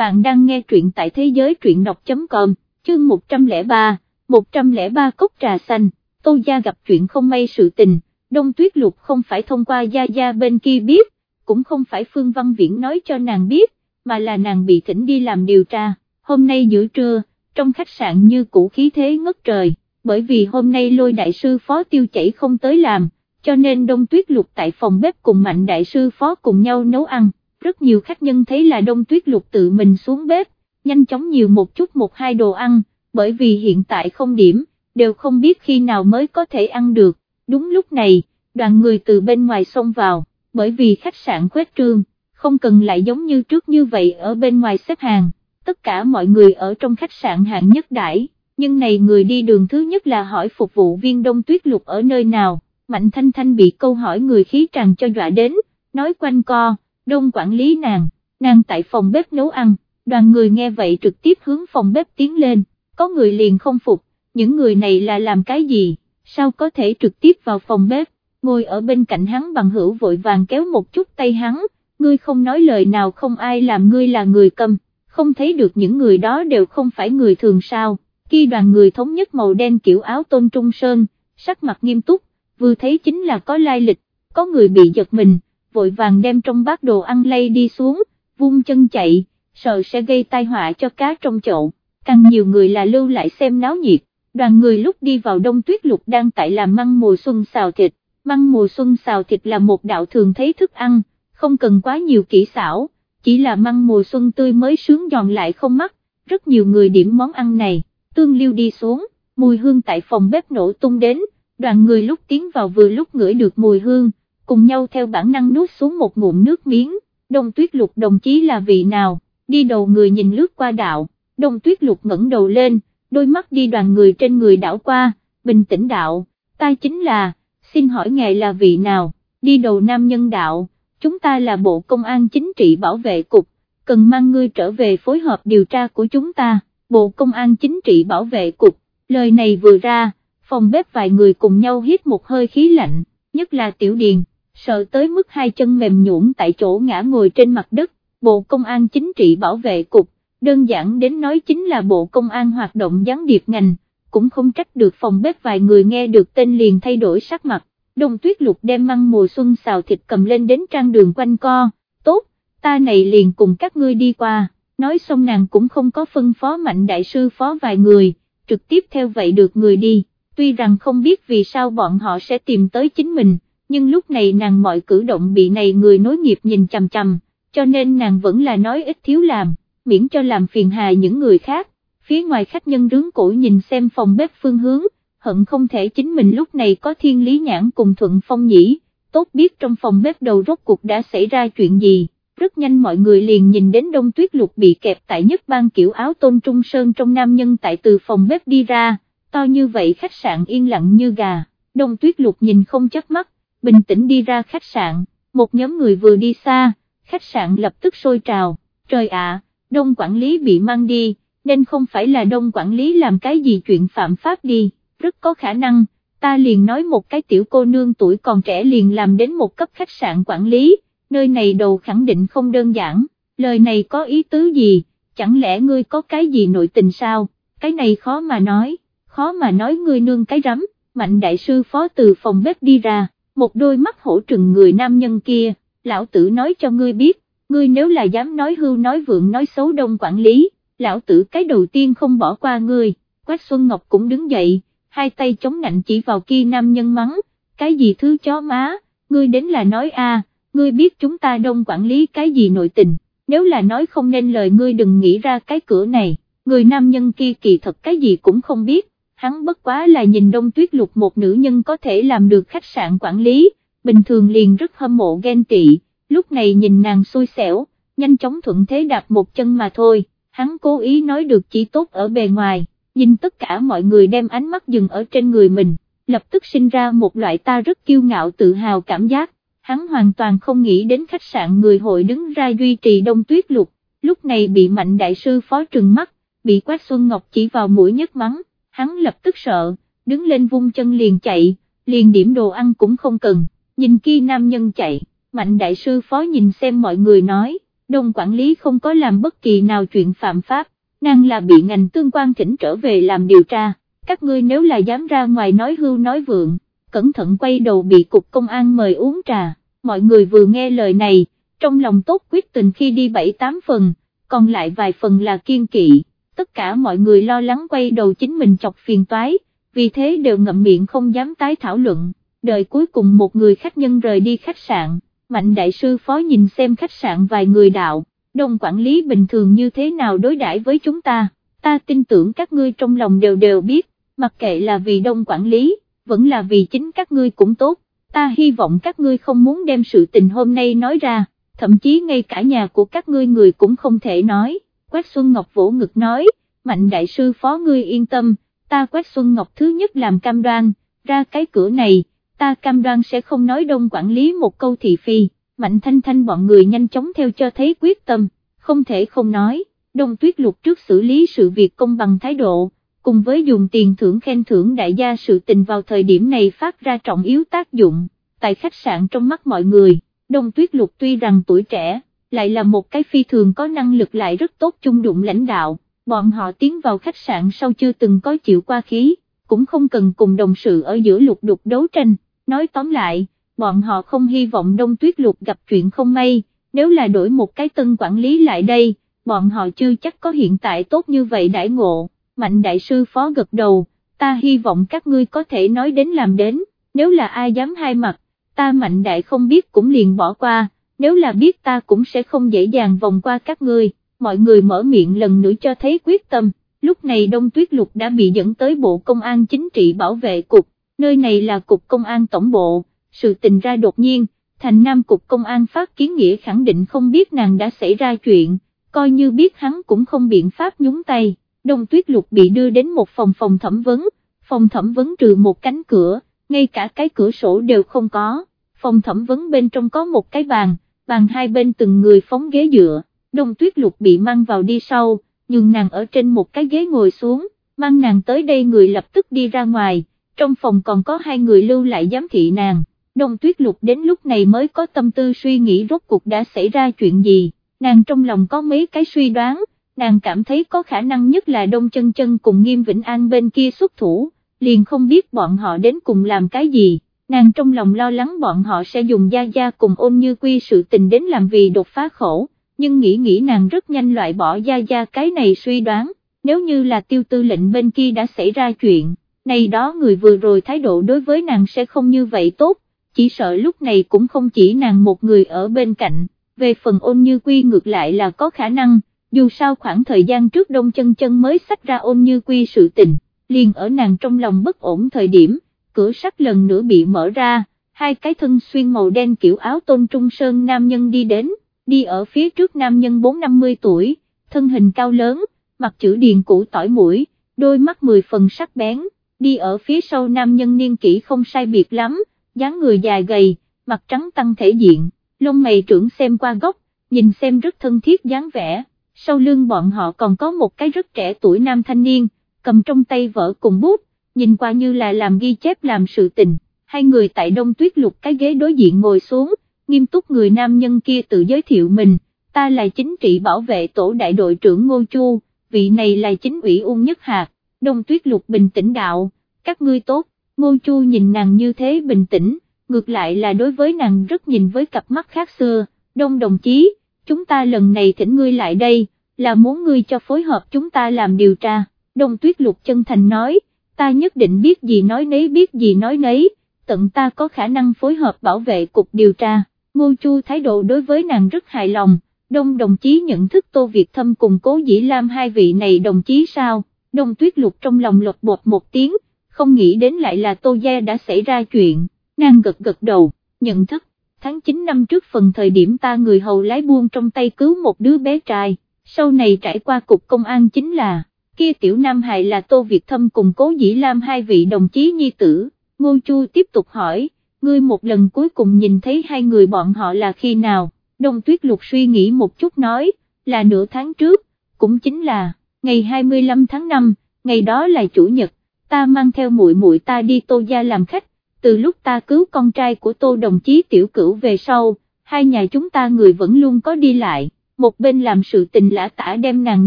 bạn đang nghe truyện tại thế giới truyện đọc.com, chương 103, 103 cốc trà xanh, Tô Gia gặp chuyện không may sự tình, Đông Tuyết Lục không phải thông qua Gia Gia bên kia biết, cũng không phải Phương Văn Viễn nói cho nàng biết, mà là nàng bị thỉnh đi làm điều tra, hôm nay giữa trưa, trong khách sạn như cũ khí thế ngất trời, bởi vì hôm nay lôi đại sư phó tiêu chảy không tới làm, cho nên Đông Tuyết Lục tại phòng bếp cùng Mạnh đại sư phó cùng nhau nấu ăn rất nhiều khách nhân thấy là đông tuyết lục tự mình xuống bếp, nhanh chóng nhiều một chút một hai đồ ăn, bởi vì hiện tại không điểm, đều không biết khi nào mới có thể ăn được, đúng lúc này, đoàn người từ bên ngoài xông vào, bởi vì khách sạn khuếch trương, không cần lại giống như trước như vậy ở bên ngoài xếp hàng, tất cả mọi người ở trong khách sạn hạng nhất đãi, nhưng này người đi đường thứ nhất là hỏi phục vụ viên đông tuyết lục ở nơi nào, Mạnh Thanh Thanh bị câu hỏi người khí tràn cho dọa đến, nói quanh co đông quản lý nàng, nàng tại phòng bếp nấu ăn, đoàn người nghe vậy trực tiếp hướng phòng bếp tiến lên, có người liền không phục, những người này là làm cái gì, sao có thể trực tiếp vào phòng bếp, ngồi ở bên cạnh hắn bằng hữu vội vàng kéo một chút tay hắn, ngươi không nói lời nào không ai làm ngươi là người cầm, không thấy được những người đó đều không phải người thường sao, khi đoàn người thống nhất màu đen kiểu áo tôn trung sơn, sắc mặt nghiêm túc, vừa thấy chính là có lai lịch, có người bị giật mình vội vàng đem trong bát đồ ăn lay đi xuống, vung chân chạy, sợ sẽ gây tai họa cho cá trong chậu, càng nhiều người là lưu lại xem náo nhiệt, đoàn người lúc đi vào đông tuyết lục đang tại làm măng mùa xuân xào thịt, măng mùa xuân xào thịt là một đạo thường thấy thức ăn, không cần quá nhiều kỹ xảo, chỉ là măng mùa xuân tươi mới sướng giòn lại không mắc, rất nhiều người điểm món ăn này, tương lưu đi xuống, mùi hương tại phòng bếp nổ tung đến, đoàn người lúc tiến vào vừa lúc ngửi được mùi hương, cùng nhau theo bản năng nuốt xuống một ngụm nước miếng, đông tuyết lục đồng chí là vị nào, đi đầu người nhìn lướt qua đạo, đông tuyết lục ngẩng đầu lên, đôi mắt đi đoàn người trên người đảo qua, bình tĩnh đạo, ta chính là, xin hỏi ngài là vị nào, đi đầu nam nhân đạo, chúng ta là bộ công an chính trị bảo vệ cục, cần mang ngươi trở về phối hợp điều tra của chúng ta, bộ công an chính trị bảo vệ cục, lời này vừa ra, phòng bếp vài người cùng nhau hít một hơi khí lạnh, nhất là tiểu điền sợ tới mức hai chân mềm nhũn tại chỗ ngã ngồi trên mặt đất, Bộ Công an chính trị bảo vệ cục, đơn giản đến nói chính là Bộ Công an hoạt động gián điệp ngành, cũng không trách được phòng bếp vài người nghe được tên liền thay đổi sắc mặt, Đồng tuyết lục đem măng mùa xuân xào thịt cầm lên đến trang đường quanh co, tốt, ta này liền cùng các ngươi đi qua, nói xong nàng cũng không có phân phó mạnh đại sư phó vài người, trực tiếp theo vậy được người đi, tuy rằng không biết vì sao bọn họ sẽ tìm tới chính mình nhưng lúc này nàng mọi cử động bị này người nối nghiệp nhìn chằm chằm, cho nên nàng vẫn là nói ít thiếu làm, miễn cho làm phiền hà những người khác, phía ngoài khách nhân rướng cổ nhìn xem phòng bếp phương hướng, hận không thể chính mình lúc này có thiên lý nhãn cùng thuận phong nhĩ, tốt biết trong phòng bếp đầu rốt cuộc đã xảy ra chuyện gì. Rất nhanh mọi người liền nhìn đến đông tuyết lục bị kẹp tại nhất ban kiểu áo tôn trung sơn trong nam nhân tại từ phòng bếp đi ra, to như vậy khách sạn yên lặng như gà, đông tuyết lục nhìn không chớp mắt, bình tĩnh đi ra khách sạn, một nhóm người vừa đi xa, khách sạn lập tức sôi trào, trời ạ, đông quản lý bị mang đi, nên không phải là đông quản lý làm cái gì chuyện phạm pháp đi, rất có khả năng, ta liền nói một cái tiểu cô nương tuổi còn trẻ liền làm đến một cấp khách sạn quản lý, nơi này đầu khẳng định không đơn giản, lời này có ý tứ gì, chẳng lẽ ngươi có cái gì nội tình sao, cái này khó mà nói, khó mà nói ngươi nương cái rắm, mạnh đại sư phó từ phòng bếp đi ra một đôi mắt hổ trừng người nam nhân kia, lão tử nói cho ngươi biết, ngươi nếu là dám nói hưu nói vượng nói xấu đông quản lý, lão tử cái đầu tiên không bỏ qua ngươi, Quách Xuân Ngọc cũng đứng dậy, hai tay chống nạnh chỉ vào kia nam nhân mắng, cái gì thứ chó má, ngươi đến là nói a, ngươi biết chúng ta đông quản lý cái gì nội tình, nếu là nói không nên lời ngươi đừng nghĩ ra cái cửa này, người nam nhân kia kỳ thật cái gì cũng không biết, hắn bất quá là nhìn đông tuyết lục một nữ nhân có thể làm được khách sạn quản lý, bình thường liền rất hâm mộ ghen tị, lúc này nhìn nàng xui xẻo, nhanh chóng thuận thế đạp một chân mà thôi, hắn cố ý nói được chỉ tốt ở bề ngoài, nhìn tất cả mọi người đem ánh mắt dừng ở trên người mình, lập tức sinh ra một loại ta rất kiêu ngạo tự hào cảm giác, hắn hoàn toàn không nghĩ đến khách sạn người hội đứng ra duy trì đông tuyết lục, lúc này bị mạnh đại sư phó trừng mắt, bị Quách Xuân Ngọc chỉ vào mũi nhất mắng hắn lập tức sợ, đứng lên vung chân liền chạy, liền điểm đồ ăn cũng không cần, nhìn kia nam nhân chạy, mạnh đại sư phó nhìn xem mọi người nói, đông quản lý không có làm bất kỳ nào chuyện phạm pháp, nàng là bị ngành tương quan thỉnh trở về làm điều tra, các ngươi nếu là dám ra ngoài nói hưu nói vượng, cẩn thận quay đầu bị cục công an mời uống trà, mọi người vừa nghe lời này, trong lòng tốt quyết tình khi đi bảy tám phần, còn lại vài phần là kiên kỵ, tất cả mọi người lo lắng quay đầu chính mình chọc phiền toái, vì thế đều ngậm miệng không dám tái thảo luận, đợi cuối cùng một người khách nhân rời đi khách sạn, mạnh đại sư phó nhìn xem khách sạn vài người đạo, đông quản lý bình thường như thế nào đối đãi với chúng ta, ta tin tưởng các ngươi trong lòng đều đều biết, mặc kệ là vì đông quản lý, vẫn là vì chính các ngươi cũng tốt, ta hy vọng các ngươi không muốn đem sự tình hôm nay nói ra, thậm chí ngay cả nhà của các ngươi người cũng không thể nói, Quách Xuân Ngọc vỗ ngực nói, mạnh đại sư phó ngươi yên tâm, ta Quách Xuân Ngọc thứ nhất làm cam đoan, ra cái cửa này, ta cam đoan sẽ không nói đông quản lý một câu thị phi, mạnh thanh thanh bọn người nhanh chóng theo cho thấy quyết tâm, không thể không nói, đông tuyết lục trước xử lý sự việc công bằng thái độ, cùng với dùng tiền thưởng khen thưởng đại gia sự tình vào thời điểm này phát ra trọng yếu tác dụng, tại khách sạn trong mắt mọi người, đông tuyết lục tuy rằng tuổi trẻ, lại là một cái phi thường có năng lực lại rất tốt chung đụng lãnh đạo, bọn họ tiến vào khách sạn sau chưa từng có chịu qua khí, cũng không cần cùng đồng sự ở giữa lục đục đấu tranh, nói tóm lại, bọn họ không hy vọng đông tuyết lục gặp chuyện không may, nếu là đổi một cái tân quản lý lại đây, bọn họ chưa chắc có hiện tại tốt như vậy đãi ngộ, mạnh đại sư phó gật đầu, ta hy vọng các ngươi có thể nói đến làm đến, nếu là ai dám hai mặt, ta mạnh đại không biết cũng liền bỏ qua, nếu là biết ta cũng sẽ không dễ dàng vòng qua các ngươi, mọi người mở miệng lần nữa cho thấy quyết tâm, lúc này Đông Tuyết Lục đã bị dẫn tới Bộ Công an Chính trị Bảo vệ Cục, nơi này là Cục Công an Tổng Bộ, sự tình ra đột nhiên, thành Nam Cục Công an phát kiến nghĩa khẳng định không biết nàng đã xảy ra chuyện, coi như biết hắn cũng không biện pháp nhúng tay, Đông Tuyết Lục bị đưa đến một phòng phòng thẩm vấn, phòng thẩm vấn trừ một cánh cửa, ngay cả cái cửa sổ đều không có, phòng thẩm vấn bên trong có một cái bàn, bàn hai bên từng người phóng ghế dựa, Đông Tuyết Lục bị mang vào đi sau, nhưng nàng ở trên một cái ghế ngồi xuống, mang nàng tới đây người lập tức đi ra ngoài, trong phòng còn có hai người lưu lại giám thị nàng, Đông Tuyết Lục đến lúc này mới có tâm tư suy nghĩ rốt cuộc đã xảy ra chuyện gì, nàng trong lòng có mấy cái suy đoán, nàng cảm thấy có khả năng nhất là Đông Chân Chân cùng Nghiêm Vĩnh An bên kia xuất thủ, liền không biết bọn họ đến cùng làm cái gì, nàng trong lòng lo lắng bọn họ sẽ dùng gia gia cùng ôn như quy sự tình đến làm vì đột phá khổ, nhưng nghĩ nghĩ nàng rất nhanh loại bỏ gia gia cái này suy đoán, nếu như là tiêu tư lệnh bên kia đã xảy ra chuyện, này đó người vừa rồi thái độ đối với nàng sẽ không như vậy tốt, chỉ sợ lúc này cũng không chỉ nàng một người ở bên cạnh, về phần ôn như quy ngược lại là có khả năng, dù sao khoảng thời gian trước đông chân chân mới sách ra ôn như quy sự tình, liền ở nàng trong lòng bất ổn thời điểm, cửa sắt lần nữa bị mở ra, hai cái thân xuyên màu đen kiểu áo tôn trung sơn nam nhân đi đến, đi ở phía trước nam nhân 4-50 tuổi, thân hình cao lớn, mặt chữ điền cũ tỏi mũi, đôi mắt mười phần sắc bén, đi ở phía sau nam nhân niên kỷ không sai biệt lắm, dáng người dài gầy, mặt trắng tăng thể diện, lông mày trưởng xem qua góc, nhìn xem rất thân thiết dáng vẻ, sau lưng bọn họ còn có một cái rất trẻ tuổi nam thanh niên, cầm trong tay vợ cùng bút, nhìn qua như là làm ghi chép làm sự tình, hai người tại đông tuyết lục cái ghế đối diện ngồi xuống, nghiêm túc người nam nhân kia tự giới thiệu mình, ta là chính trị bảo vệ tổ đại đội trưởng Ngô Chu, vị này là chính ủy Ung Nhất Hạt, đông tuyết lục bình tĩnh đạo, các ngươi tốt, Ngô Chu nhìn nàng như thế bình tĩnh, ngược lại là đối với nàng rất nhìn với cặp mắt khác xưa, đông đồng chí, chúng ta lần này thỉnh ngươi lại đây, là muốn ngươi cho phối hợp chúng ta làm điều tra, đông tuyết lục chân thành nói, ta nhất định biết gì nói nấy biết gì nói nấy, tận ta có khả năng phối hợp bảo vệ cục điều tra, ngô chu thái độ đối với nàng rất hài lòng, đông đồng chí nhận thức Tô Việt Thâm cùng cố dĩ lam hai vị này đồng chí sao, đông tuyết lục trong lòng lột bột một tiếng, không nghĩ đến lại là Tô Gia đã xảy ra chuyện, nàng gật gật đầu, nhận thức, tháng 9 năm trước phần thời điểm ta người hầu lái buôn trong tay cứu một đứa bé trai, sau này trải qua cục công an chính là kia tiểu nam hài là Tô Việt Thâm cùng Cố Dĩ Lam hai vị đồng chí nhi tử, Ngô Chu tiếp tục hỏi, ngươi một lần cuối cùng nhìn thấy hai người bọn họ là khi nào, Đông Tuyết Lục suy nghĩ một chút nói, là nửa tháng trước, cũng chính là, ngày 25 tháng 5, ngày đó là chủ nhật, ta mang theo muội muội ta đi Tô Gia làm khách, từ lúc ta cứu con trai của Tô đồng chí tiểu cửu về sau, hai nhà chúng ta người vẫn luôn có đi lại. Một bên làm sự tình lã tả đem nàng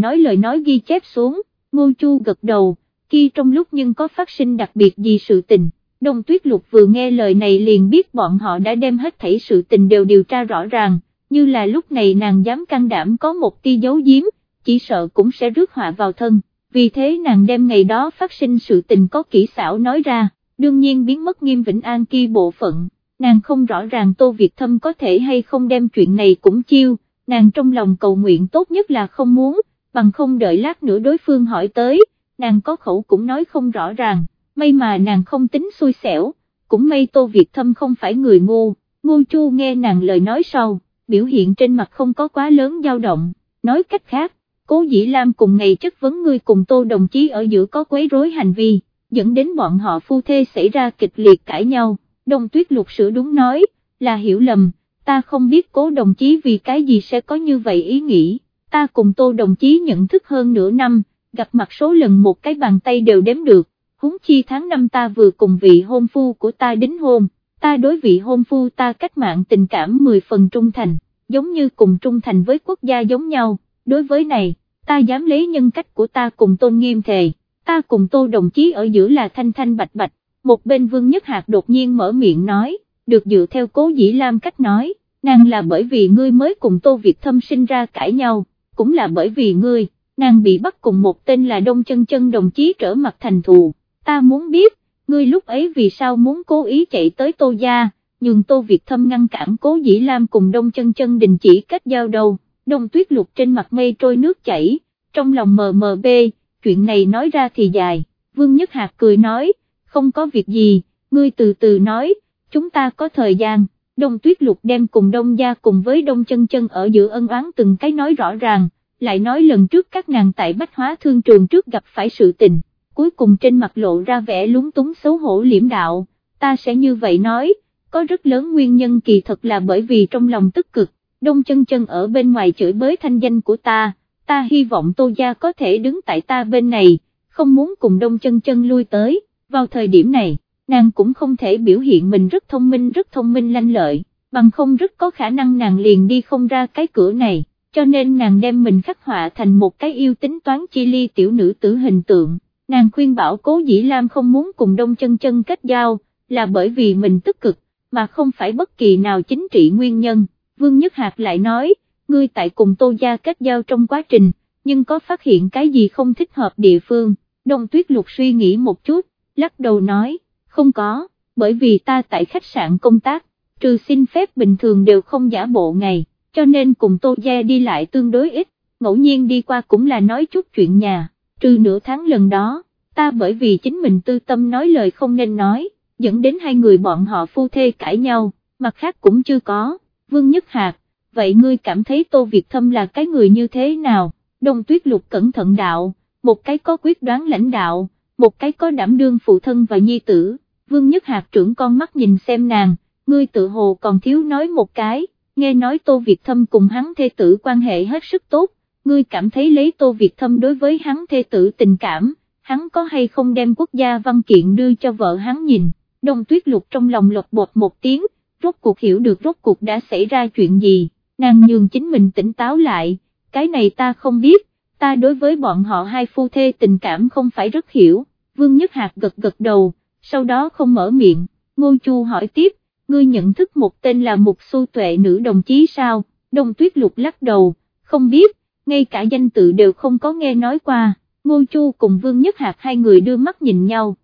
nói lời nói ghi chép xuống, ngô chu gật đầu, khi trong lúc nhưng có phát sinh đặc biệt gì sự tình. Đông Tuyết Lục vừa nghe lời này liền biết bọn họ đã đem hết thảy sự tình đều điều tra rõ ràng, như là lúc này nàng dám can đảm có một tia giấu giếm, chỉ sợ cũng sẽ rước họa vào thân, vì thế nàng đem ngày đó phát sinh sự tình có kỹ xảo nói ra, đương nhiên biến mất nghiêm vĩnh an kia bộ phận, nàng không rõ ràng Tô Việt Thâm có thể hay không đem chuyện này cũng chiêu, nàng trong lòng cầu nguyện tốt nhất là không muốn, bằng không đợi lát nữa đối phương hỏi tới, nàng có khẩu cũng nói không rõ ràng, may mà nàng không tính xui xẻo, cũng may Tô Việt Thâm không phải người ngu, ngu chu nghe nàng lời nói sau, biểu hiện trên mặt không có quá lớn dao động, nói cách khác, cố dĩ Lam cùng ngày chất vấn ngươi cùng Tô đồng chí ở giữa có quấy rối hành vi, dẫn đến bọn họ phu thê xảy ra kịch liệt cãi nhau, đông tuyết lục sửa đúng nói, là hiểu lầm, ta không biết cố đồng chí vì cái gì sẽ có như vậy ý nghĩ, ta cùng Tô đồng chí nhận thức hơn nửa năm, gặp mặt số lần một cái bàn tay đều đếm được, huống chi tháng năm ta vừa cùng vị hôn phu của ta đính hôn, ta đối vị hôn phu ta cách mạng tình cảm 10 phần trung thành, giống như cùng trung thành với quốc gia giống nhau, đối với này, ta dám lấy nhân cách của ta cùng tôn nghiêm thề, ta cùng tô đồng chí ở giữa là thanh thanh bạch bạch, một bên vương nhất hạt đột nhiên mở miệng nói, được dựa theo cố dĩ lam cách nói, nàng là bởi vì ngươi mới cùng tô Việt thâm sinh ra cãi nhau, cũng là bởi vì ngươi, nàng bị bắt cùng một tên là Đông Chân Chân đồng chí trở mặt thành thù, ta muốn biết, ngươi lúc ấy vì sao muốn cố ý chạy tới Tô Gia, Nhưng Tô Việt Thâm ngăn cản cố dĩ Lam cùng Đông Chân Chân đình chỉ cách giao đầu, Đông Tuyết Lục trên mặt mây trôi nước chảy, trong lòng mờ mờ bê, chuyện này nói ra thì dài, Vương Nhất Hạc cười nói, không có việc gì, ngươi từ từ nói, chúng ta có thời gian. Đông Tuyết Lục đem cùng Đông Gia cùng với Đông Chân Chân ở giữa ân oán từng cái nói rõ ràng, lại nói lần trước các nàng tại Bách Hóa Thương Trường trước gặp phải sự tình, cuối cùng trên mặt lộ ra vẻ lúng túng xấu hổ liễm đạo, ta sẽ như vậy nói, có rất lớn nguyên nhân kỳ thật là bởi vì trong lòng tức cực, Đông Chân Chân ở bên ngoài chửi bới thanh danh của ta, ta hy vọng Tô Gia có thể đứng tại ta bên này, không muốn cùng Đông Chân Chân lui tới, vào thời điểm này, nàng cũng không thể biểu hiện mình rất thông minh rất thông minh lanh lợi, bằng không rất có khả năng nàng liền đi không ra cái cửa này cho nên nàng đem mình khắc họa thành một cái yêu tính toán chi ly tiểu nữ tử hình tượng, nàng khuyên bảo cố dĩ Lam không muốn cùng đông chân chân kết giao, là bởi vì mình tức cực, mà không phải bất kỳ nào chính trị nguyên nhân, Vương Nhất Hạc lại nói, ngươi tại cùng Tô Gia kết giao trong quá trình, nhưng có phát hiện cái gì không thích hợp địa phương, Đông Tuyết Lục suy nghĩ một chút, lắc đầu nói, không có, bởi vì ta tại khách sạn công tác, trừ xin phép bình thường đều không giả bộ ngày cho nên cùng Tô Gia đi lại tương đối ít, ngẫu nhiên đi qua cũng là nói chút chuyện nhà, trừ nửa tháng lần đó, ta bởi vì chính mình tư tâm nói lời không nên nói, dẫn đến hai người bọn họ phu thê cãi nhau, mặt khác cũng chưa có, Vương Nhất Hạc, vậy ngươi cảm thấy Tô Việt Thâm là cái người như thế nào, Đông Tuyết Lục cẩn thận đạo, một cái có quyết đoán lãnh đạo, một cái có đảm đương phụ thân và nhi tử, Vương Nhất Hạc trưởng con mắt nhìn xem nàng, ngươi tự hồ còn thiếu nói một cái nghe nói Tô Việt Thâm cùng hắn thê tử quan hệ hết sức tốt, ngươi cảm thấy lấy Tô Việt Thâm đối với hắn thê tử tình cảm, hắn có hay không đem quốc gia văn kiện đưa cho vợ hắn nhìn, đông tuyết lục trong lòng lột bột một tiếng, rốt cuộc hiểu được rốt cuộc đã xảy ra chuyện gì, nàng nhường chính mình tỉnh táo lại, cái này ta không biết, ta đối với bọn họ hai phu thê tình cảm không phải rất hiểu, Vương Nhất Hạc gật gật đầu, sau đó không mở miệng, Ngô Chu hỏi tiếp, ngươi nhận thức một tên là Mục Xu Tuệ nữ đồng chí sao, Đông Tuyết Lục lắc đầu, không biết, ngay cả danh tự đều không có nghe nói qua, Ngô Chu cùng Vương Nhất Hạc hai người đưa mắt nhìn nhau.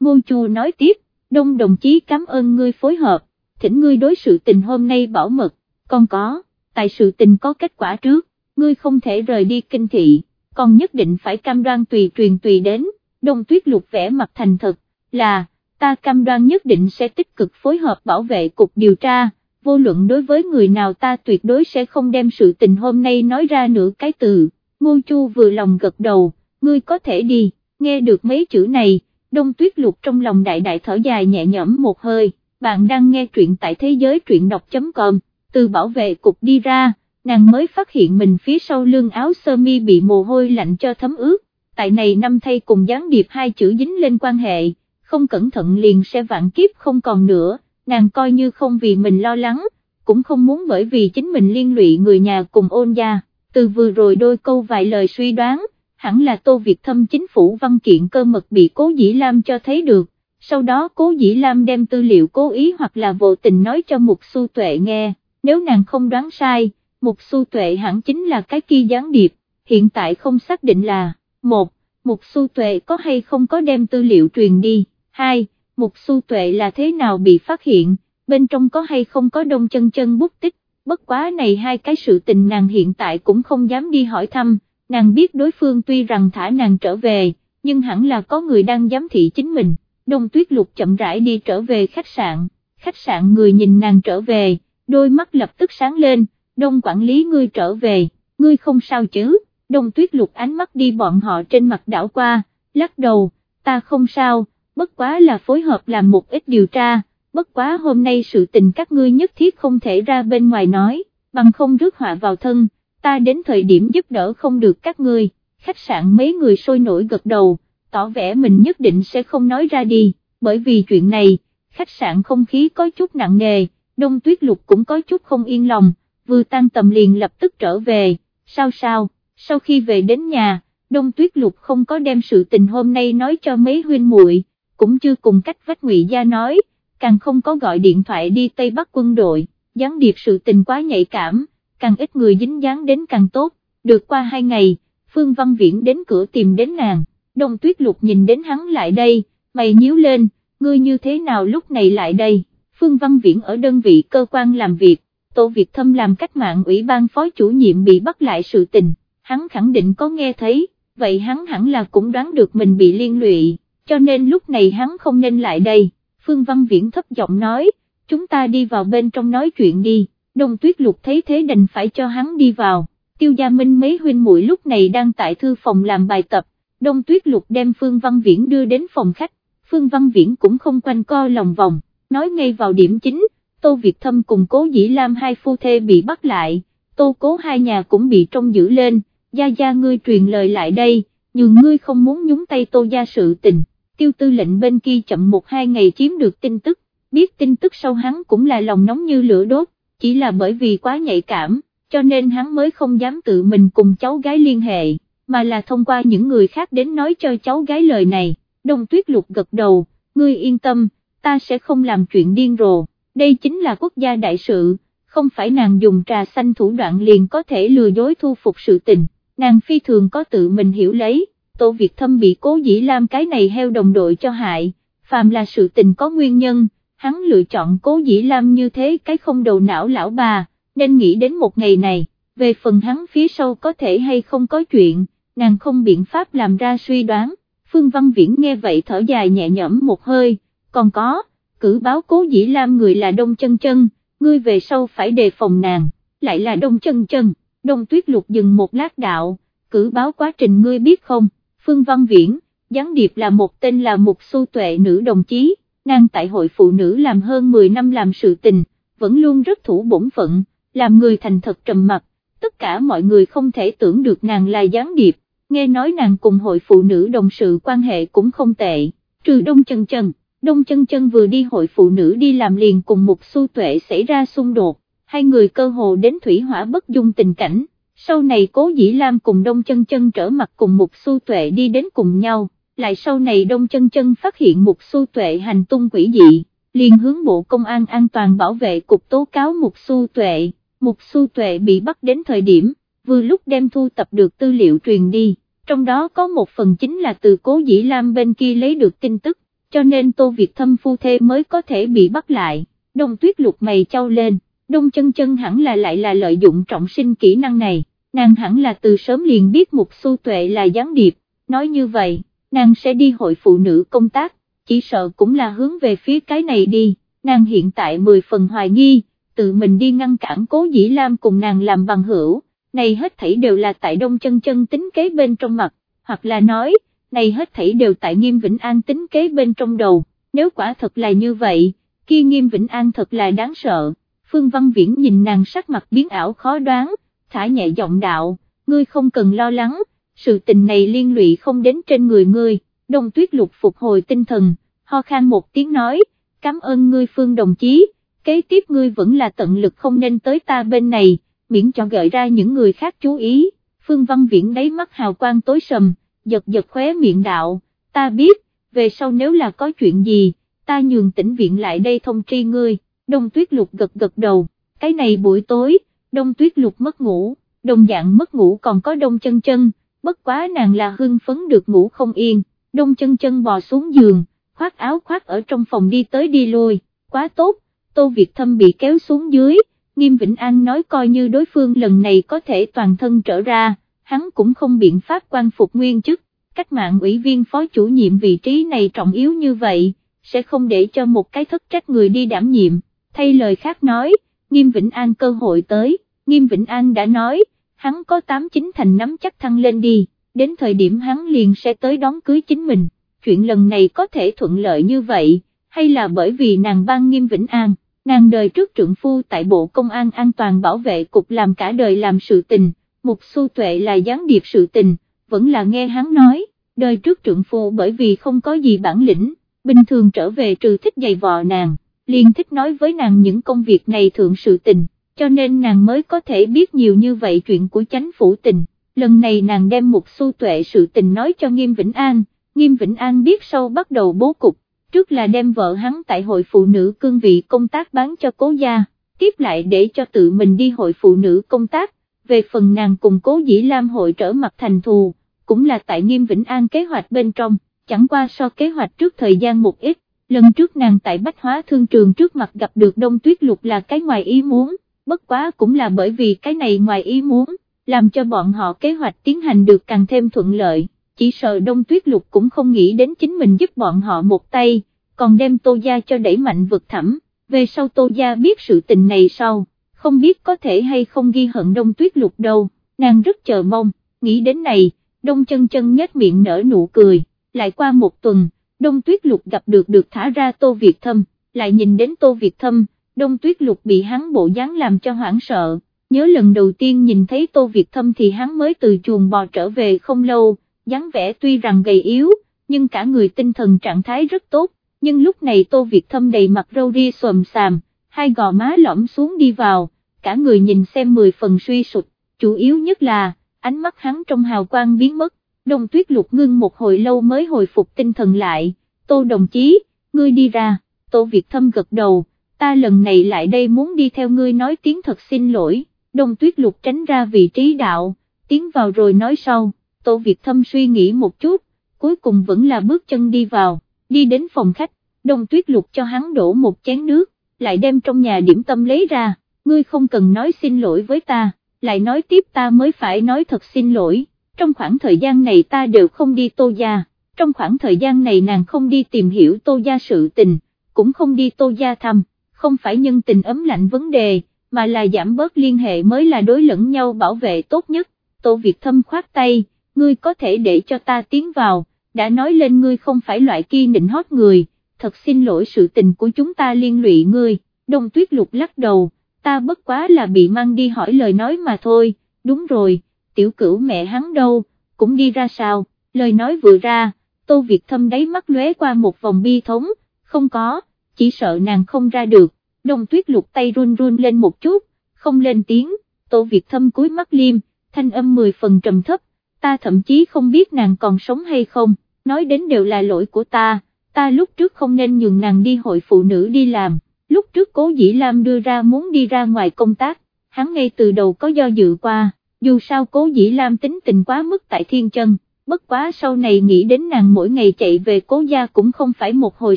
Ngô Chu nói tiếp, Đông đồng chí cảm ơn ngươi phối hợp, thỉnh ngươi đối sự tình hôm nay bảo mật, còn có, tại sự tình có kết quả trước, ngươi không thể rời đi kinh thị, còn nhất định phải cam đoan tùy truyền tùy đến, Đông Tuyết Lục vẽ mặt thành thật, là, ta cam đoan nhất định sẽ tích cực phối hợp bảo vệ cục điều tra, vô luận đối với người nào ta tuyệt đối sẽ không đem sự tình hôm nay nói ra nửa cái từ, ngô chu vừa lòng gật đầu, ngươi có thể đi, nghe được mấy chữ này, đông tuyết lục trong lòng đại đại thở dài nhẹ nhõm một hơi, bạn đang nghe truyện tại thế giới truyện đọc.com, từ bảo vệ cục đi ra, nàng mới phát hiện mình phía sau lưng áo sơ mi bị mồ hôi lạnh cho thấm ướt, tại này năm thay cùng gián điệp hai chữ dính lên quan hệ không cẩn thận liền sẽ vạn kiếp không còn nữa, nàng coi như không vì mình lo lắng, cũng không muốn bởi vì chính mình liên lụy người nhà cùng ôn gia, từ vừa rồi đôi câu vài lời suy đoán, hẳn là Tô Việt Thâm chính phủ văn kiện cơ mật bị Cố Dĩ Lam cho thấy được, sau đó Cố Dĩ Lam đem tư liệu cố ý hoặc là vô tình nói cho Mục Xu Tuệ nghe, nếu nàng không đoán sai, Mục Xu Tuệ hẳn chính là cái kia gián điệp, hiện tại không xác định là, một, Mục Xu Tuệ có hay không có đem tư liệu truyền đi, hai, Mục su Tuệ là thế nào bị phát hiện, bên trong có hay không có đông chân chân bút tích, bất quá này hai cái sự tình nàng hiện tại cũng không dám đi hỏi thăm, nàng biết đối phương tuy rằng thả nàng trở về, nhưng hẳn là có người đang giám thị chính mình, đông tuyết lục chậm rãi đi trở về khách sạn, khách sạn người nhìn nàng trở về, đôi mắt lập tức sáng lên, đông quản lý ngươi trở về, ngươi không sao chứ, đông tuyết lục ánh mắt đi bọn họ trên mặt đảo qua, lắc đầu, ta không sao, bất quá là phối hợp làm một ít điều tra, bất quá hôm nay sự tình các ngươi nhất thiết không thể ra bên ngoài nói, bằng không rước họa vào thân, ta đến thời điểm giúp đỡ không được các ngươi, khách sạn mấy người sôi nổi gật đầu, tỏ vẻ mình nhất định sẽ không nói ra đi, bởi vì chuyện này, khách sạn không khí có chút nặng nề, đông tuyết lục cũng có chút không yên lòng, vừa tan tầm liền lập tức trở về, sao sao, sau khi về đến nhà, đông tuyết lục không có đem sự tình hôm nay nói cho mấy huynh muội, cũng chưa cùng cách vách ngụy gia nói, càng không có gọi điện thoại đi Tây Bắc quân đội, gián điệp sự tình quá nhạy cảm, càng ít người dính dáng đến càng tốt, được qua hai ngày, Phương Văn Viễn đến cửa tìm đến nàng, Đông Tuyết Lục nhìn đến hắn lại đây, mày nhíu lên, ngươi như thế nào lúc này lại đây, Phương Văn Viễn ở đơn vị cơ quan làm việc, Tô Việt Thâm làm cách mạng ủy ban phó chủ nhiệm bị bắt lại sự tình, hắn khẳng định có nghe thấy, vậy hắn hẳn là cũng đoán được mình bị liên lụy, cho nên lúc này hắn không nên lại đây, Phương Văn Viễn thấp giọng nói, chúng ta đi vào bên trong nói chuyện đi, Đông Tuyết Lục thấy thế đành phải cho hắn đi vào, Tiêu Gia Minh mấy huynh muội lúc này đang tại thư phòng làm bài tập, Đông Tuyết Lục đem Phương Văn Viễn đưa đến phòng khách, Phương Văn Viễn cũng không quanh co lòng vòng, nói ngay vào điểm chính, Tô Việt Thâm cùng Cố Dĩ Lam hai phu thê bị bắt lại, Tô Cố hai nhà cũng bị trông giữ lên, Gia Gia ngươi truyền lời lại đây, nhưng ngươi không muốn nhúng tay Tô Gia sự tình, tiêu tư lệnh bên kia chậm một hai ngày chiếm được tin tức, biết tin tức sau hắn cũng là lòng nóng như lửa đốt, chỉ là bởi vì quá nhạy cảm, cho nên hắn mới không dám tự mình cùng cháu gái liên hệ, mà là thông qua những người khác đến nói cho cháu gái lời này, đông tuyết lục gật đầu, ngươi yên tâm, ta sẽ không làm chuyện điên rồ, đây chính là quốc gia đại sự, không phải nàng dùng trà xanh thủ đoạn liền có thể lừa dối thu phục sự tình, nàng phi thường có tự mình hiểu lấy, Tô Việt Thâm bị cố dĩ lam cái này heo đồng đội cho hại, phàm là sự tình có nguyên nhân hắn lựa chọn cố dĩ lam như thế cái không đầu não lão bà, nên nghĩ đến một ngày này, về phần hắn phía sau có thể hay không có chuyện, nàng không biện pháp làm ra suy đoán, Phương Văn Viễn nghe vậy thở dài nhẹ nhõm một hơi, còn có, cử báo cố dĩ lam người là đông chân chân, ngươi về sau phải đề phòng nàng, lại là đông chân chân, đông tuyết lục dừng một lát đạo, cử báo quá trình ngươi biết không, Phương Văn Viễn, gián điệp là một tên là một Xu Tuệ nữ đồng chí nàng tại hội phụ nữ làm hơn 10 năm làm sự tình, vẫn luôn rất thủ bổn phận, làm người thành thật trầm mặc, tất cả mọi người không thể tưởng được nàng là gián điệp, nghe nói nàng cùng hội phụ nữ đồng sự quan hệ cũng không tệ, trừ Đông Chân Chân, Đông Chân Chân vừa đi hội phụ nữ đi làm liền cùng một xu tuệ xảy ra xung đột, hai người cơ hồ đến thủy hỏa bất dung tình cảnh, sau này cố dĩ lam cùng Đông Chân Chân trở mặt cùng mục xu tuệ đi đến cùng nhau lại sau này Đông Chân Chân phát hiện mục xu tuệ hành tung quỷ dị, liền hướng bộ công an an toàn bảo vệ cục tố cáo mục xu tuệ, mục xu tuệ bị bắt đến thời điểm, vừa lúc đem thu tập được tư liệu truyền đi, trong đó có một phần chính là từ cố dĩ lam bên kia lấy được tin tức, cho nên Tô Việt Thâm phu thê mới có thể bị bắt lại, đông tuyết lục mày trao lên, đông chân chân hẳn là lại là lợi dụng trọng sinh kỹ năng này, nàng hẳn là từ sớm liền biết một xu tuệ là gián điệp, nói như vậy nàng sẽ đi hội phụ nữ công tác, chỉ sợ cũng là hướng về phía cái này đi, nàng hiện tại 10 phần hoài nghi, tự mình đi ngăn cản cố dĩ lam cùng nàng làm bằng hữu, này hết thảy đều là tại đông chân chân tính kế bên trong mặt, hoặc là nói, này hết thảy đều tại nghiêm Vĩnh An tính kế bên trong đầu, nếu quả thật là như vậy, kia nghiêm Vĩnh An thật là đáng sợ, Phương Văn Viễn nhìn nàng sắc mặt biến ảo khó đoán, thả nhẹ giọng đạo, ngươi không cần lo lắng, sự tình này liên lụy không đến trên người ngươi, đông tuyết lục phục hồi tinh thần, ho khan một tiếng nói, cảm ơn ngươi phương đồng chí, kế tiếp ngươi vẫn là tận lực không nên tới ta bên này, miễn cho gợi ra những người khác chú ý, Phương Văn Viễn đáy mắt hào quang tối sầm, giật giật khóe miệng đạo, ta biết, về sau nếu là có chuyện gì, ta nhường tỉnh viện lại đây thông tri ngươi, đông tuyết lục gật gật đầu, cái này buổi tối, đông tuyết lục mất ngủ, đồng dạng mất ngủ còn có đông chân chân, bất quá nàng là hưng phấn được ngủ không yên, đông chân chân bò xuống giường, khoác áo khoác ở trong phòng đi tới đi lui, quá tốt, Tô Việt Thâm bị kéo xuống dưới, Nghiêm Vĩnh An nói coi như đối phương lần này có thể toàn thân trở ra, hắn cũng không biện pháp quan phục nguyên chức, cách mạng ủy viên phó chủ nhiệm vị trí này trọng yếu như vậy, sẽ không để cho một cái thất trách người đi đảm nhiệm, thay lời khác nói, Nghiêm Vĩnh An cơ hội tới, Nghiêm Vĩnh An đã nói, hắn có 8-9 thành nắm chắc thăng lên đi, đến thời điểm hắn liền sẽ tới đón cưới chính mình, chuyện lần này có thể thuận lợi như vậy, hay là bởi vì nàng ban Nghiêm Vĩnh An nàng đời trước trưởng phu tại Bộ Công an An toàn bảo vệ cục làm cả đời làm sự tình, Mục Xu Tuệ là gián điệp sự tình, vẫn là nghe hắn nói, đời trước trưởng phu bởi vì không có gì bản lĩnh, bình thường trở về trừ thích dày vò nàng, liền thích nói với nàng những công việc này thượng sự tình, cho nên nàng mới có thể biết nhiều như vậy chuyện của chánh phủ tình, lần này nàng đem một Xu Tuệ sự tình nói cho Nghiêm Vĩnh An, Nghiêm Vĩnh An biết sau bắt đầu bố cục, trước là đem vợ hắn tại hội phụ nữ cương vị công tác bán cho cố gia, tiếp lại để cho tự mình đi hội phụ nữ công tác, về phần nàng cùng cố dĩ lam hội trở mặt thành thù, cũng là tại nghiêm vĩnh an kế hoạch bên trong, chẳng qua so kế hoạch trước thời gian một ít, lần trước nàng tại bách hóa thương trường trước mặt gặp được đông tuyết lục là cái ngoài ý muốn, bất quá cũng là bởi vì cái này ngoài ý muốn, làm cho bọn họ kế hoạch tiến hành được càng thêm thuận lợi chỉ sợ đông tuyết lục cũng không nghĩ đến chính mình giúp bọn họ một tay, còn đem tô gia cho đẩy mạnh vực thẳm, về sau tô gia biết sự tình này sau, không biết có thể hay không ghi hận đông tuyết lục đâu, nàng rất chờ mong, nghĩ đến này, đông chân chân nhếch miệng nở nụ cười, lại qua một tuần, đông tuyết lục gặp được được thả ra tô Việt Thâm, lại nhìn đến tô Việt Thâm, đông tuyết lục bị hắn bộ dáng làm cho hoảng sợ, nhớ lần đầu tiên nhìn thấy tô Việt Thâm thì hắn mới từ chuồng bò trở về không lâu, dáng vẻ tuy rằng gầy yếu, nhưng cả người tinh thần trạng thái rất tốt, nhưng lúc này Tô Việt Thâm đầy mặt râu ria xồm xàm, hai gò má lõm xuống đi vào, cả người nhìn xem mười phần suy sụt, chủ yếu nhất là, ánh mắt hắn trong hào quang biến mất, đông tuyết lục ngưng một hồi lâu mới hồi phục tinh thần lại, Tô đồng chí, ngươi đi ra, Tô Việt Thâm gật đầu, ta lần này lại đây muốn đi theo ngươi nói tiếng thật xin lỗi, đông tuyết lục tránh ra vị trí đạo, tiến vào rồi nói sau. Tô Việt Thâm suy nghĩ một chút, cuối cùng vẫn là bước chân đi vào, đi đến phòng khách, đông tuyết lục cho hắn đổ một chén nước, lại đem trong nhà điểm tâm lấy ra, ngươi không cần nói xin lỗi với ta, lại nói tiếp ta mới phải nói thật xin lỗi, trong khoảng thời gian này ta đều không đi tô gia, trong khoảng thời gian này nàng không đi tìm hiểu tô gia sự tình, cũng không đi tô gia thăm, không phải nhân tình ấm lạnh vấn đề, mà là giảm bớt liên hệ mới là đối lẫn nhau bảo vệ tốt nhất, tô Việt Thâm khoát tay, ngươi có thể để cho ta tiến vào, đã nói lên ngươi không phải loại kia nịnh hót người, thật xin lỗi sự tình của chúng ta liên lụy ngươi, đông tuyết lục lắc đầu, ta bất quá là bị mang đi hỏi lời nói mà thôi, đúng rồi, tiểu cửu mẹ hắn đâu, cũng đi ra sao, lời nói vừa ra, tô Việt thâm đáy mắt lóe qua một vòng bi thống, không có, chỉ sợ nàng không ra được, đông tuyết lục tay run run lên một chút, không lên tiếng, tô Việt thâm cúi mắt liêm, thanh âm mười phần trầm thấp, ta thậm chí không biết nàng còn sống hay không, nói đến đều là lỗi của ta, ta lúc trước không nên nhường nàng đi hội phụ nữ đi làm, lúc trước cố dĩ Lam đưa ra muốn đi ra ngoài công tác, hắn ngay từ đầu có do dự qua, dù sao cố dĩ Lam tính tình quá mức tại thiên chân, bất quá sau này nghĩ đến nàng mỗi ngày chạy về cố gia cũng không phải một hồi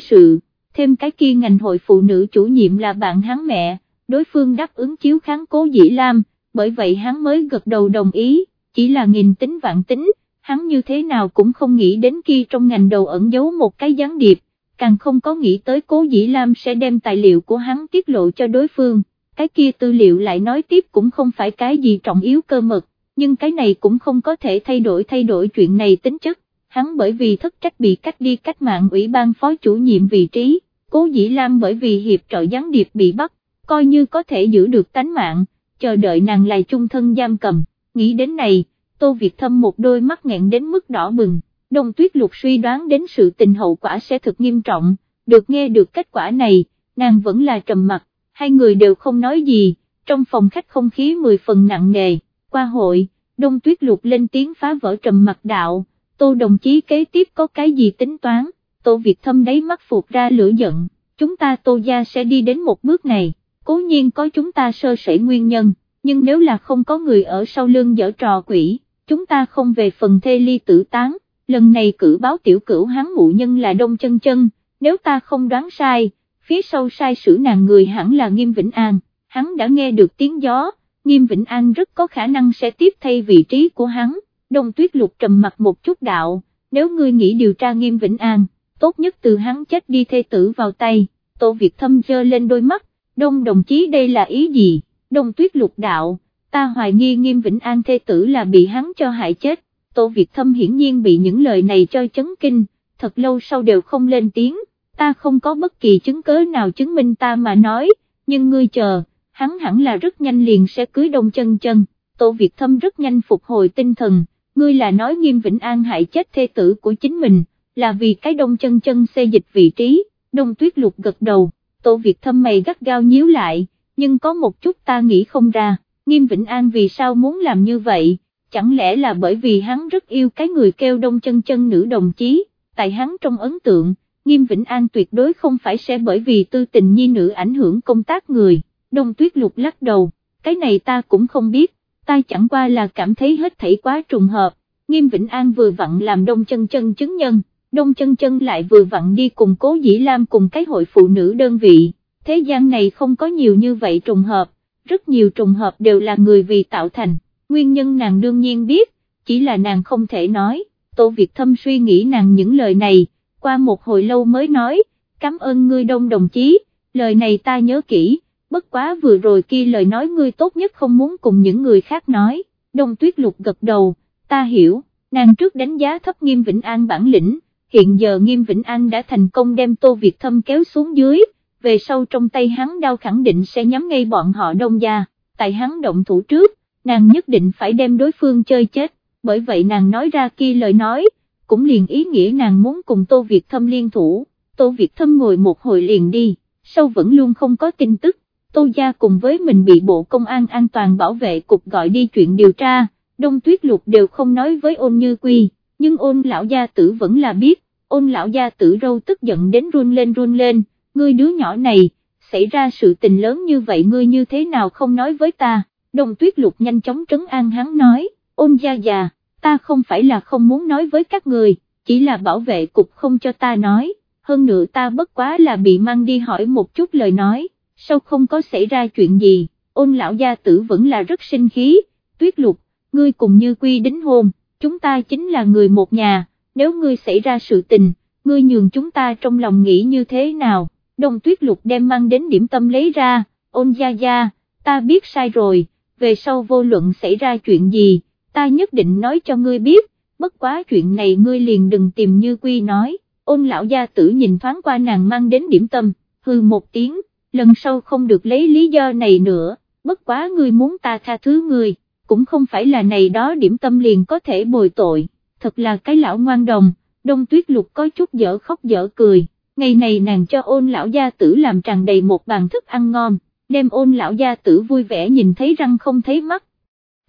sự, thêm cái kia ngành hội phụ nữ chủ nhiệm là bạn hắn mẹ, đối phương đáp ứng chiếu kháng cố dĩ Lam, bởi vậy hắn mới gật đầu đồng ý chỉ là nghìn tính vạn tính, hắn như thế nào cũng không nghĩ đến kia trong ngành đầu ẩn giấu một cái gián điệp, càng không có nghĩ tới cố dĩ Lam sẽ đem tài liệu của hắn tiết lộ cho đối phương, cái kia tư liệu lại nói tiếp cũng không phải cái gì trọng yếu cơ mật, nhưng cái này cũng không có thể thay đổi thay đổi chuyện này tính chất, hắn bởi vì thất trách bị cách đi cách mạng ủy ban phó chủ nhiệm vị trí, cố dĩ Lam bởi vì hiệp trợ gián điệp bị bắt, coi như có thể giữ được tánh mạng, chờ đợi nàng lại chung thân giam cầm. Nghĩ đến này, Tô Việt Thâm một đôi mắt nghẹn đến mức đỏ bừng, Đông Tuyết Lục suy đoán đến sự tình hậu quả sẽ thực nghiêm trọng, được nghe được kết quả này, nàng vẫn là trầm mặt, hai người đều không nói gì, trong phòng khách không khí mười phần nặng nề, qua hội, đông tuyết lục lên tiếng phá vỡ trầm mặt đạo, tô đồng chí kế tiếp có cái gì tính toán, tô Việt thâm đáy mắt phục ra lửa giận, chúng ta tô gia sẽ đi đến một bước này, cố nhiên có chúng ta sơ sẩy nguyên nhân, nhưng nếu là không có người ở sau lưng dở trò quỷ, chúng ta không về phần thê ly tử tán, lần này cử báo tiểu cửu hắn mụ nhân là đông chân chân, nếu ta không đoán sai, phía sau sai sử nàng người hẳn là Nghiêm Vĩnh An, hắn đã nghe được tiếng gió, Nghiêm Vĩnh An rất có khả năng sẽ tiếp thay vị trí của hắn, đông tuyết lục trầm mặt một chút đạo, nếu ngươi nghĩ điều tra Nghiêm Vĩnh An, tốt nhất từ hắn chết đi thê tử vào tay, Tô Việt Thâm dơ lên đôi mắt, đông đồng chí đây là ý gì, đông tuyết lục đạo, ta hoài nghi Nghiêm Vĩnh An thê tử là bị hắn cho hại chết, Tô Việt Thâm hiển nhiên bị những lời này cho chấn kinh, thật lâu sau đều không lên tiếng ta không có bất kỳ chứng cớ nào chứng minh ta mà nói, nhưng ngươi chờ, hắn hẳn là rất nhanh liền sẽ cưới đông chân chân, Tô Việt Thâm rất nhanh phục hồi tinh thần, ngươi là nói nghiêm Vĩnh An hại chết thê tử của chính mình, là vì cái đông chân chân xê dịch vị trí, đông tuyết lục gật đầu, Tô Việt Thâm mày gắt gao nhíu lại, nhưng có một chút ta nghĩ không ra, nghiêm Vĩnh An vì sao muốn làm như vậy, chẳng lẽ là bởi vì hắn rất yêu cái người kêu đông chân chân nữ đồng chí, tại hắn trong ấn tượng Nghiêm Vĩnh An tuyệt đối không phải sẽ bởi vì tư tình nhi nữ ảnh hưởng công tác người, đông tuyết lục lắc đầu, cái này ta cũng không biết, ta chẳng qua là cảm thấy hết thảy quá trùng hợp, Nghiêm Vĩnh An vừa vặn làm đông chân chân chứng nhân, đông chân chân lại vừa vặn đi cùng cố dĩ lam cùng cái hội phụ nữ đơn vị, thế gian này không có nhiều như vậy trùng hợp, rất nhiều trùng hợp đều là người vì tạo thành, nguyên nhân nàng đương nhiên biết, chỉ là nàng không thể nói, Tô Việt Thâm suy nghĩ nàng những lời này, qua một hồi lâu mới nói, cảm ơn ngươi đông đồng chí, lời này ta nhớ kỹ, bất quá vừa rồi kia lời nói ngươi tốt nhất không muốn cùng những người khác nói, đông tuyết lục gật đầu, ta hiểu, nàng trước đánh giá thấp nghiêm Vĩnh An bản lĩnh, hiện giờ nghiêm Vĩnh An đã thành công đem Tô Việt Thâm kéo xuống dưới, về sau trong tay hắn đau khẳng định sẽ nhắm ngay bọn họ đông gia, tại hắn động thủ trước, nàng nhất định phải đem đối phương chơi chết, bởi vậy nàng nói ra kia lời nói, cũng liền ý nghĩa nàng muốn cùng Tô Việt Thâm liên thủ, Tô Việt Thâm ngồi một hồi liền đi, sau vẫn luôn không có tin tức, Tô Gia cùng với mình bị Bộ Công an an toàn bảo vệ cục gọi đi chuyện điều tra, Đông Tuyết Lục đều không nói với ôn như quy, nhưng ôn lão gia tử vẫn là biết, ôn lão gia tử râu tức giận đến run lên run lên, ngươi đứa nhỏ này, xảy ra sự tình lớn như vậy ngươi như thế nào không nói với ta, Đông Tuyết Lục nhanh chóng trấn an hắn nói, ôn gia già ta không phải là không muốn nói với các người, chỉ là bảo vệ cục không cho ta nói, hơn nữa ta bất quá là bị mang đi hỏi một chút lời nói, sao không có xảy ra chuyện gì, ôn lão gia tử vẫn là rất sinh khí, tuyết lục, ngươi cùng như quy đính hôn, chúng ta chính là người một nhà, nếu ngươi xảy ra sự tình, ngươi nhường chúng ta trong lòng nghĩ như thế nào, đông tuyết lục đem mang đến điểm tâm lấy ra, ôn gia gia, ta biết sai rồi, về sau vô luận xảy ra chuyện gì, ta nhất định nói cho ngươi biết, bất quá chuyện này ngươi liền đừng tìm như quy nói, ôn lão gia tử nhìn thoáng qua nàng mang đến điểm tâm, hư một tiếng, lần sau không được lấy lý do này nữa, bất quá ngươi muốn ta tha thứ ngươi, cũng không phải là này đó điểm tâm liền có thể bồi tội, thật là cái lão ngoan đồng, đông tuyết lục có chút dở khóc dở cười, ngày này nàng cho ôn lão gia tử làm tràn đầy một bàn thức ăn ngon, đem ôn lão gia tử vui vẻ nhìn thấy răng không thấy mắt,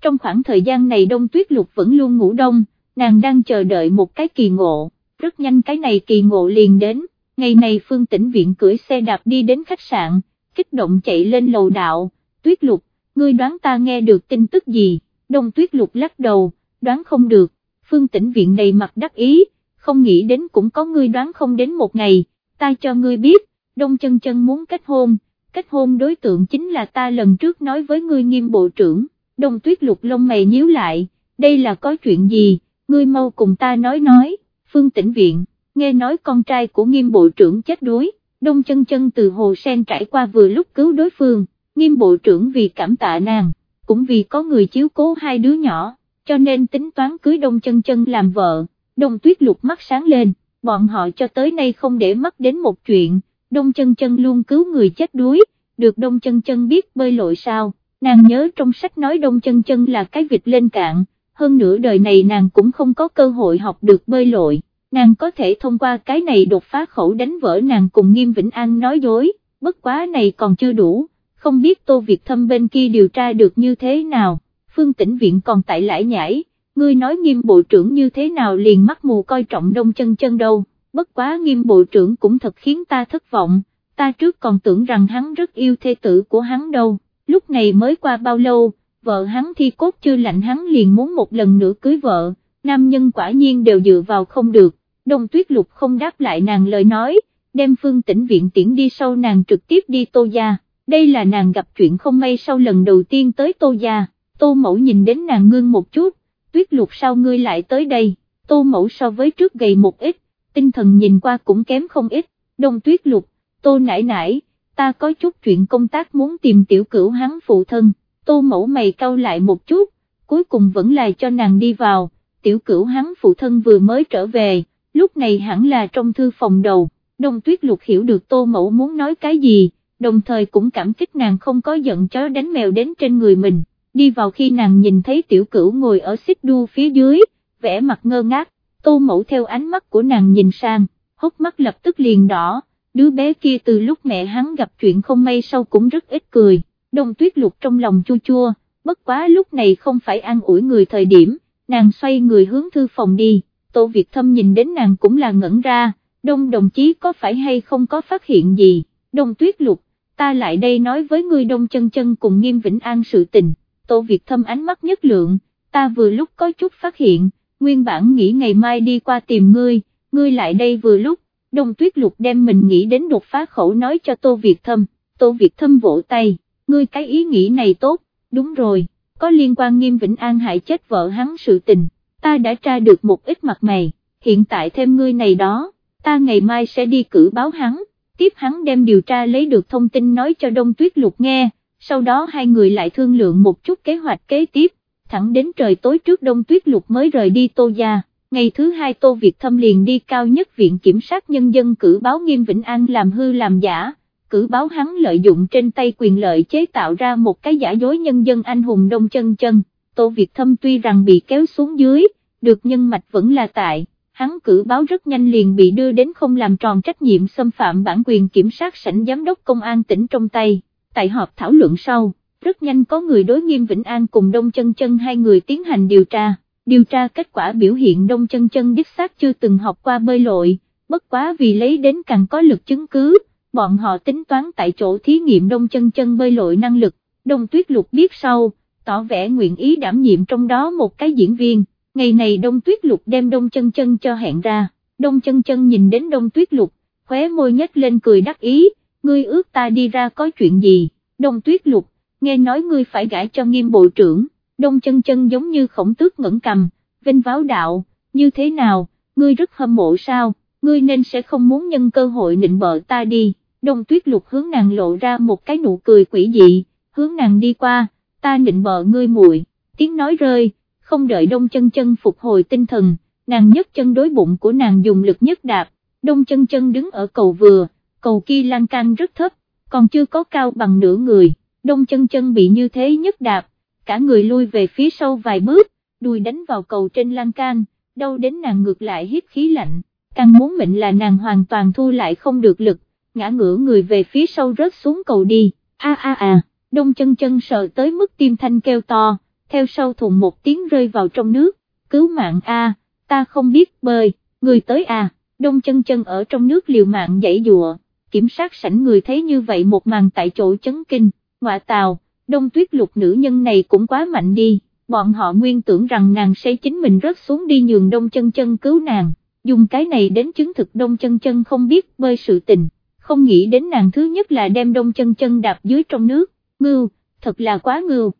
trong khoảng thời gian này đông tuyết lục vẫn luôn ngủ đông, nàng đang chờ đợi một cái kỳ ngộ, rất nhanh cái này kỳ ngộ liền đến, ngày này phương tĩnh viện cưỡi xe đạp đi đến khách sạn, kích động chạy lên lầu đạo, tuyết lục, ngươi đoán ta nghe được tin tức gì, đông tuyết lục lắc đầu, đoán không được, phương tĩnh viện này mặt đắc ý, không nghĩ đến cũng có ngươi đoán không đến một ngày, ta cho ngươi biết, đông chân chân muốn kết hôn, kết hôn đối tượng chính là ta lần trước nói với ngươi nghiêm bộ trưởng đông tuyết lục lông mày nhíu lại, đây là có chuyện gì, ngươi mau cùng ta nói nói, phương tĩnh viện, nghe nói con trai của nghiêm bộ trưởng chết đuối, đông chân chân từ hồ sen trải qua vừa lúc cứu đối phương, nghiêm bộ trưởng vì cảm tạ nàng, cũng vì có người chiếu cố hai đứa nhỏ, cho nên tính toán cưới đông chân chân làm vợ, đông tuyết lục mắt sáng lên, bọn họ cho tới nay không để mắt đến một chuyện, đông chân chân luôn cứu người chết đuối, được đông chân chân biết bơi lội sao, nàng nhớ trong sách nói đông chân chân là cái vịt lên cạn, hơn nữa đời này nàng cũng không có cơ hội học được bơi lội, nàng có thể thông qua cái này đột phá khẩu đánh vỡ nàng cùng nghiêm Vĩnh An nói dối, bất quá này còn chưa đủ, không biết Tô Việt Thâm bên kia điều tra được như thế nào, phương tĩnh viện còn tại lãi nhãi, ngươi nói nghiêm bộ trưởng như thế nào liền mắt mù coi trọng đông chân chân đâu, bất quá nghiêm bộ trưởng cũng thật khiến ta thất vọng, ta trước còn tưởng rằng hắn rất yêu thê tử của hắn đâu, lúc này mới qua bao lâu, vợ hắn thi cốt chưa lạnh hắn liền muốn một lần nữa cưới vợ, nam nhân quả nhiên đều dựa vào không được, đông tuyết lục không đáp lại nàng lời nói, đem phương tĩnh viện tiễn đi sau nàng trực tiếp đi tô gia, đây là nàng gặp chuyện không may sau lần đầu tiên tới tô gia, tô mẫu nhìn đến nàng ngưng một chút, tuyết lục sao ngươi lại tới đây, tô mẫu so với trước gầy một ít, tinh thần nhìn qua cũng kém không ít, đông tuyết lục, tô nải nải, ta có chút chuyện công tác muốn tìm tiểu cửu hắn phụ thân, tô mẫu mày cau lại một chút, cuối cùng vẫn là cho nàng đi vào, tiểu cửu hắn phụ thân vừa mới trở về, lúc này hẳn là trong thư phòng đầu, đông tuyết lục hiểu được tô mẫu muốn nói cái gì, đồng thời cũng cảm kích nàng không có giận chó đánh mèo đến trên người mình, đi vào khi nàng nhìn thấy tiểu cửu ngồi ở xích đu phía dưới, vẻ mặt ngơ ngác, tô mẫu theo ánh mắt của nàng nhìn sang, hốc mắt lập tức liền đỏ, đứa bé kia từ lúc mẹ hắn gặp chuyện không may sau cũng rất ít cười, đông tuyết lục trong lòng chua chua, bất quá lúc này không phải an ủi người thời điểm, nàng xoay người hướng thư phòng đi, Tô Việt Thâm nhìn đến nàng cũng là ngẩn ra, đông đồng chí có phải hay không có phát hiện gì, đông tuyết lục, ta lại đây nói với ngươi đông chân chân cùng nghiêm vĩnh an sự tình, Tô Việt Thâm ánh mắt nhất lượng, ta vừa lúc có chút phát hiện, nguyên bản nghĩ ngày mai đi qua tìm ngươi, ngươi lại đây vừa lúc, đông tuyết lục đem mình nghĩ đến đột phá khẩu nói cho Tô Việt Thâm, Tô Việt Thâm vỗ tay, ngươi cái ý nghĩ này tốt, đúng rồi, có liên quan nghiêm vĩnh an hại chết vợ hắn sự tình, ta đã tra được một ít mặt mày, hiện tại thêm ngươi này đó, ta ngày mai sẽ đi cử báo hắn, tiếp hắn đem điều tra lấy được thông tin nói cho Đông Tuyết Lục nghe, sau đó hai người lại thương lượng một chút kế hoạch kế tiếp, thẳng đến trời tối trước Đông Tuyết Lục mới rời đi Tô Gia. Ngày thứ hai Tô Việt Thâm liền đi cao nhất viện kiểm sát nhân dân cử báo Nghiêm Vĩnh An làm hư làm giả, cử báo hắn lợi dụng trên tay quyền lợi chế tạo ra một cái giả dối nhân dân anh hùng đông chân chân, Tô Việt Thâm tuy rằng bị kéo xuống dưới, được nhân mạch vẫn là tại, hắn cử báo rất nhanh liền bị đưa đến không làm tròn trách nhiệm xâm phạm bản quyền kiểm sát sảnh giám đốc công an tỉnh trong tay, tại họp thảo luận sau, rất nhanh có người đối nghiêm Vĩnh An cùng Đông Chân Chân hai người tiến hành điều tra, điều tra kết quả biểu hiện Đông Chân Chân đích xác chưa từng học qua bơi lội, bất quá vì lấy đến càng có lực chứng cứ bọn họ tính toán tại chỗ thí nghiệm đông chân chân bơi lội năng lực, đông tuyết lục biết sau, tỏ vẻ nguyện ý đảm nhiệm trong đó một cái diễn viên, ngày này đông tuyết lục đem đông chân chân cho hẹn ra, đông chân chân nhìn đến đông tuyết lục, khóe môi nhếch lên cười đắc ý, ngươi ước ta đi ra có chuyện gì, đông tuyết lục, nghe nói ngươi phải gãi cho nghiêm bộ trưởng, đông chân chân giống như khổng tước ngẩn cầm, vinh váo đạo, như thế nào, ngươi rất hâm mộ sao, ngươi nên sẽ không muốn nhân cơ hội nịnh bợ ta đi. Đông tuyết lục hướng nàng lộ ra một cái nụ cười quỷ dị, hướng nàng đi qua, ta nịnh bợ ngươi muội. tiếng nói rơi, không đợi đông chân chân phục hồi tinh thần, nàng nhấc chân đối bụng của nàng dùng lực nhất đạp, đông chân chân đứng ở cầu vừa, cầu kia lan can rất thấp, còn chưa có cao bằng nửa người, đông chân chân bị như thế nhất đạp, cả người lui về phía sau vài bước, đùi đánh vào cầu trên lan can, đâu đến nàng ngược lại hít khí lạnh, càng muốn mệnh là nàng hoàn toàn thu lại không được lực, ngã ngửa người về phía sau rớt xuống cầu đi, a a a, đông chân chân sợ tới mức tim thanh kêu to, theo sau thùng một tiếng rơi vào trong nước, cứu mạng a, ta không biết bơi, người tới a, đông chân chân ở trong nước liều mạng dãy dụa, kiểm sát sảnh người thấy như vậy một màn tại chỗ chấn kinh, ngọa tào, đông tuyết lục nữ nhân này cũng quá mạnh đi, bọn họ nguyên tưởng rằng nàng sẽ chính mình rớt xuống đi nhường đông chân chân cứu nàng, dùng cái này đến chứng thực đông chân chân không biết bơi sự tình không nghĩ đến nàng thứ nhất là đem đông chân chân đạp dưới trong nước, ngưu, thật là quá ngưu.